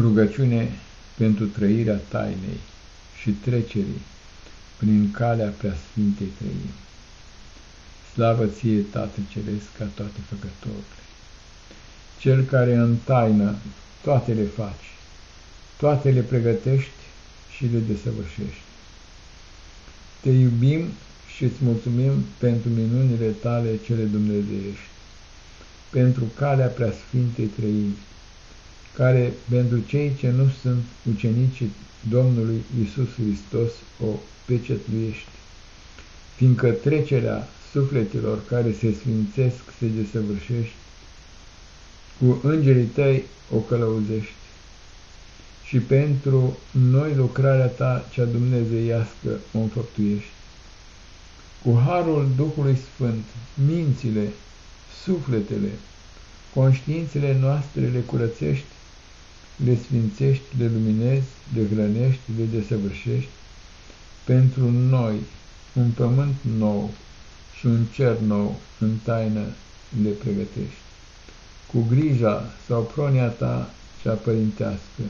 Rugăciune pentru trăirea tainei și trecerii prin calea preasfintei trăiri. Slavă ție, Tată Ceresc, ca toate făcătorile, Cel care în taină toate le faci, toate le pregătești și le desăvârșești. Te iubim și îți mulțumim pentru minunile tale cele dumnezeiești, pentru calea preasfintei trăiri, care pentru cei ce nu sunt ucenici Domnului Isus Hristos o pecetluiește, fiindcă trecerea sufletelor care se sfințesc se desăvârșește, cu îngerii tăi o călăuzești. Și pentru noi lucrarea ta cea dumnezeiască o înfăptuiești. Cu harul Duhului Sfânt, mințile, sufletele, conștiințele noastre le curățești le sfințești, le luminezi, le hrănești, le desăvârșești, pentru noi un pământ nou și un cer nou în taină le pregătești. Cu grija sau pronia ta cea părintească,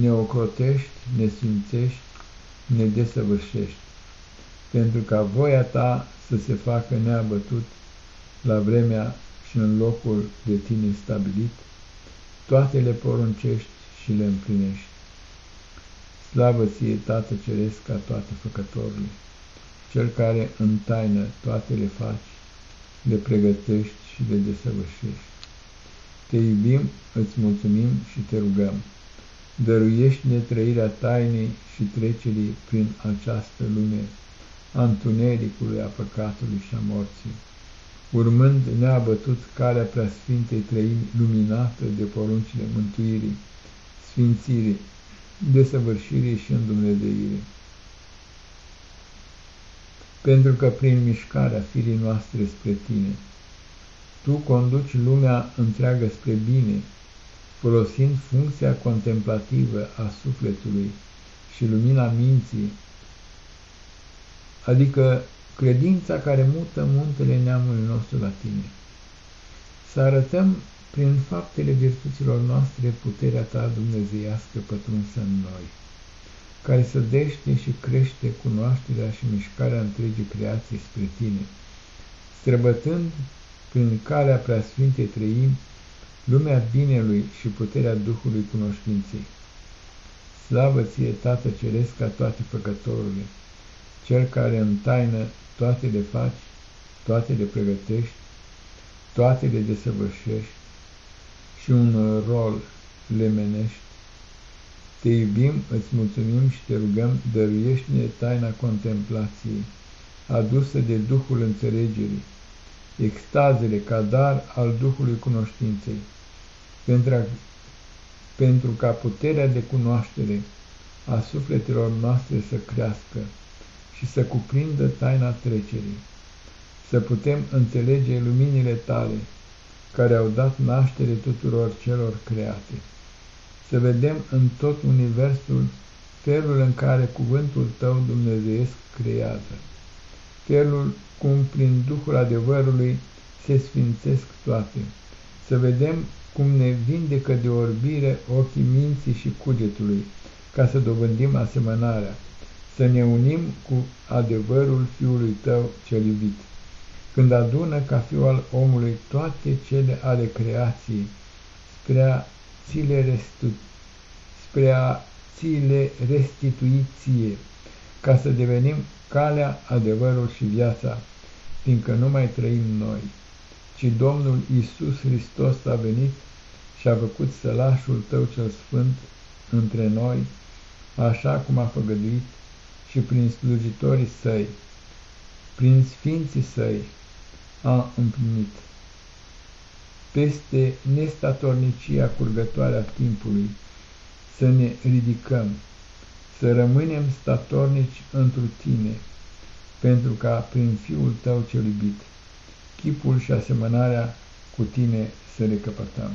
ne ocrotești, ne sfințești, ne desăvârșești, pentru ca voia ta să se facă neabătut la vremea și în locul de tine stabilit, toate le poruncești și le împlinești. Slavă ție, Tată Ceresc, ca toate făcătorile, Cel care în taină toate le faci, le pregătești și le desăvârșești. Te iubim, îți mulțumim și te rugăm. Dăruiește-ne trăirea tainei și trecerii prin această lume, a întunericului, a păcatului și a morții urmând neabătut calea preasfintei trăimi luminată de poruncile mântuirii, sfințirii, desăvârșirii și îndumnezeirii. Pentru că prin mișcarea firii noastre spre tine, tu conduci lumea întreagă spre bine, folosind funcția contemplativă a sufletului și lumina minții, adică credința care mută muntele neamului nostru la tine. Să arătăm prin faptele virtuților noastre puterea ta dumnezeiască pătrunsă în noi, care să dește și crește cunoașterea și mișcarea întregii creații spre tine, străbătând prin calea preasfintei trăim lumea binelui și puterea Duhului cunoștinței. Slavă ție, Tată Ceresc, ca toate făcătorurile, Cel care în taină toate le faci, toate le pregătești, toate le desăvârșești și un rol le menești. Te iubim, îți mulțumim și te rugăm, dăruiește-ne taina contemplației, adusă de Duhul înțelegerii, extazele ca dar al Duhului cunoștinței, pentru, a, pentru ca puterea de cunoaștere a sufletelor noastre să crească și să cuprindă taina trecerii, să putem înțelege luminile tale, care au dat naștere tuturor celor create, să vedem în tot universul felul în care cuvântul tău dumnezeiesc creează, felul cum prin Duhul adevărului se sfințesc toate, să vedem cum ne vindecă de orbire ochii minții și cugetului, ca să dobândim asemănarea, să ne unim cu adevărul Fiului Tău cel iubit, când adună ca Fiul al omului toate cele ale creației, spre a ți le, restu, spre a ți le restitui ție, ca să devenim calea, adevărul și viața, fiindcă nu mai trăim noi, ci Domnul Isus Hristos a venit și a făcut sălașul Tău cel Sfânt între noi, așa cum a făgăduit și prin slujitorii săi, prin sfinții săi, a împlinit. Peste nestatornicia curgătoare a timpului, să ne ridicăm, să rămânem statornici întru tine, pentru ca prin Fiul tău cel iubit, chipul și asemănarea cu tine să le căpătăm.